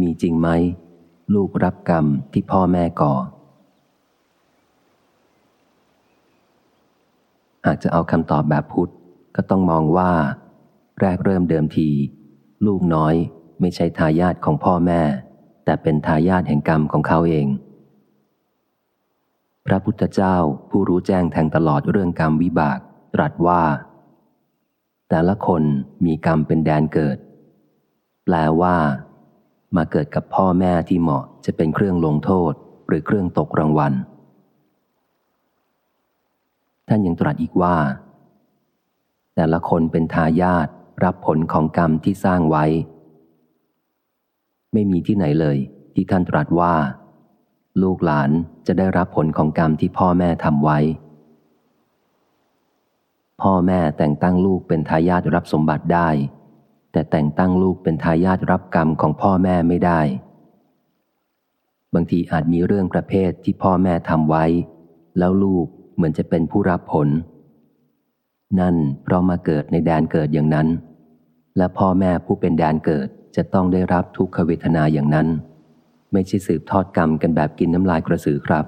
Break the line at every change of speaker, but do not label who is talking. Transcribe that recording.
มีจริงไหม ลูกรับกรรมที่พ่อแม่ก่อ หากจะเอาคำตอบแบบพุทธ ก็ต้องมองว่า แรกเริ่มเดิมที ลูกน้อยไม่ใช่ทายาทของพ่อแม่ แต่เป็นทายาทแห่งกรรมของเขาเอง พระพุทธเจ้าผู้รู้แจ้งแทงตลอดเรื่องกรรมวิบาก ตรัสว่า แต่ละคนมีกรรมเป็นแดนเกิด แปลว่า มาเกิดกับพ่อแม่ที่เหมาะจะเป็นเครื่องลงโทษหรือเครื่องตกรางวัล ท่านยังตรัสอีกว่า แต่ละคนเป็นทายาทรับผลของกรรมที่สร้างไว้ ไม่มีที่ไหนเลย ที่ท่านตรัสว่า ลูกหลานจะได้รับผลของกรรมที่พ่อแม่ทำไว้ พ่อแม่แต่งตั้งลูกเป็นทายาทรับสมบัติได้ แต่แต่งตั้งลูกเป็นทายาทรับกรรมของพ่อแม่ไม่ได้ บางทีอาจมีเรื่องประเภทที่พ่อแม่ทำไว้ แล้วลูกเหมือนจะเป็นผู้รับผล นั่นเพราะมาเกิดในแดนเกิดอย่างนั้น และพ่อแม่ผู้เป็นแดนเกิดจะต้องได้รับทุกขเวทนาอย่างนั้น ไม่ใช่สืบทอดกรรมกันแบบกินน้ำลายกระสือครับ